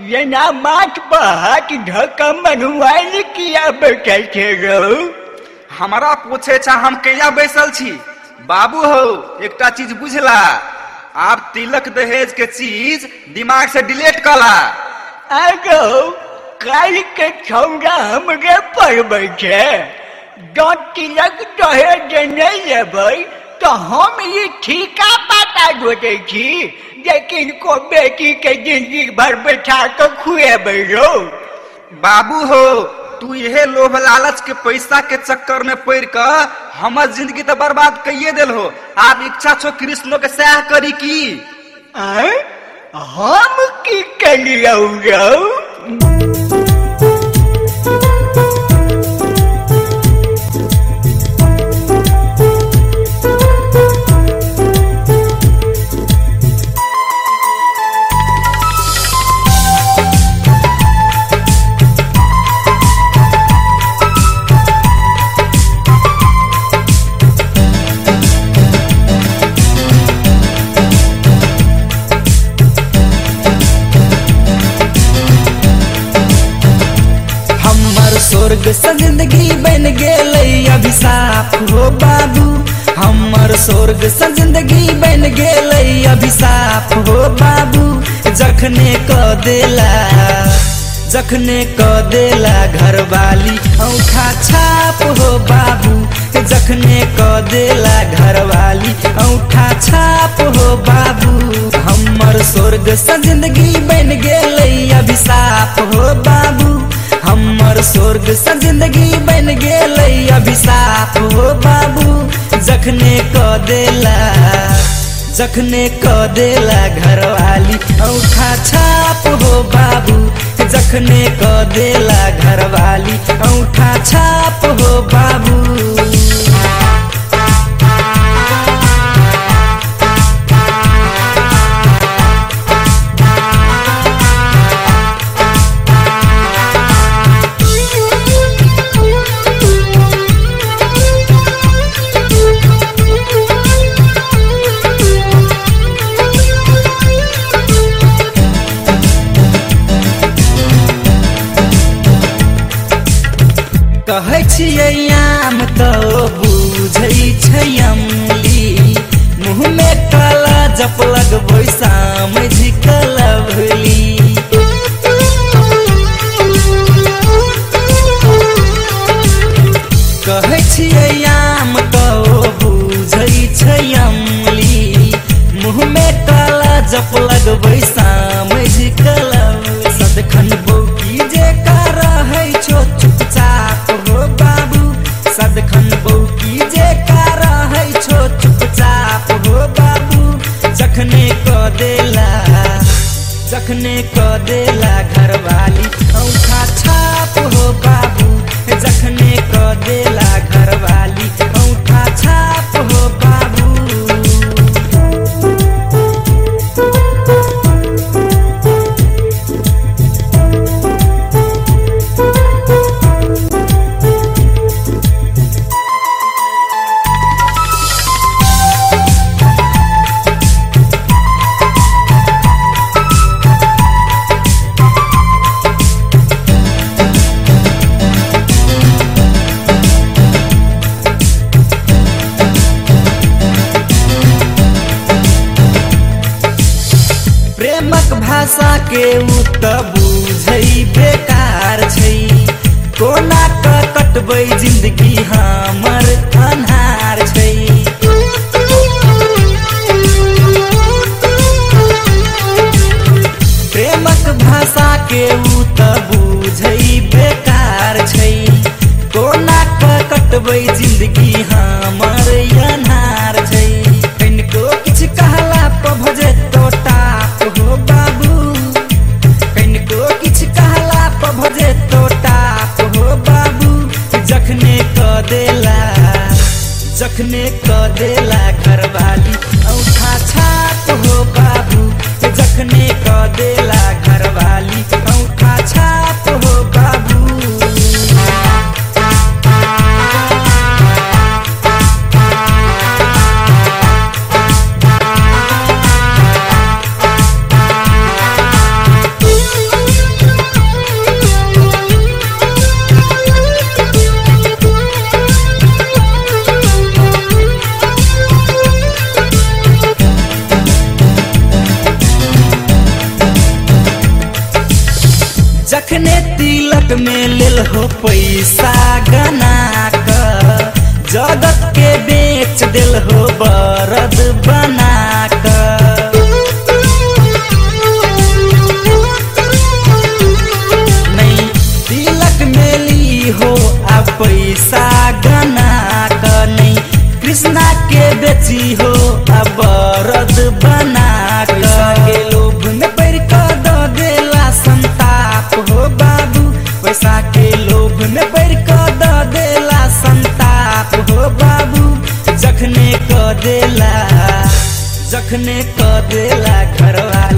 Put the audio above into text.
जेना माथ ढका किया बैठल छे हमरा पूछे छा हम कहिया बैसल छी? बाबू हो एकटा चीज़ बुझला। आब तिलक दहेज के चीज़ दिमाग से डिलीट कला। आगो काल के छौरा हमरे पढ़बै छै जँ तिलक दहेज नहीं लेबै तो हम ये ठीका पता जोटे छी। जे को बेटी के ज़िंदगी भर बैठा के खुए बैठो। बाबू हो, तू यह लोभ लालच के पैसा के चक्कर में पड़ कर हमर ज़िंदगी तो बर्बाद कइये दिल हो। आप इच्छा छो कृष्णो के सह करी की? आ? हम की कलियौ गेलै अभिशाप हो बाबू, हमर स्वर्ग से ज़िंदगी बन गेलै। अभिशाप हो बाबू, जखने क देला, जखने क देला घरवाली औठा छाप हो बाबू, जखने क देला घरवाली औठा छाप हो बाबू। हमर स्वर्ग से ज़िंदगी बन गेलै अभिशाप हो बाबू हमर स्वर्ग से जिंदगी बन गेलै अभिशाप हो बाबू। जखने क देला जखने क देला घरवाली। औठा छाप हो बाबू जखने क देला घरवाली। औठा छाप हो बाबू। कहै छियै आम तो बुझै छै अमली मुँहमे काला जप लगबै समझ कलभली कहै छियै आम तो बुझै छै अमली मुँहमे काला जप लगबै जखने क देला जखने क देला घरवाली। औठा छाप हो बाबू जखने क देला घरवाली। प्रेमक भाषा के बेकार कोना क कटबै ज़िंदगी हमर प्रेमक भाषा के उ बुझै बेकार कोना ज़िंदगी हमर अन्हार देला जखने क देला घरवाली। औठा छाप हो बाबू जखने क देला घरवाली। औठा तिलक में लेल हो पैसा गना क जगत के बेच दिल हो बरद बना क नहीं, तिलक में ली हो पैसा गना क नहीं, कृष्णा के बेची हो बरद बना जखने को दिला घरवा।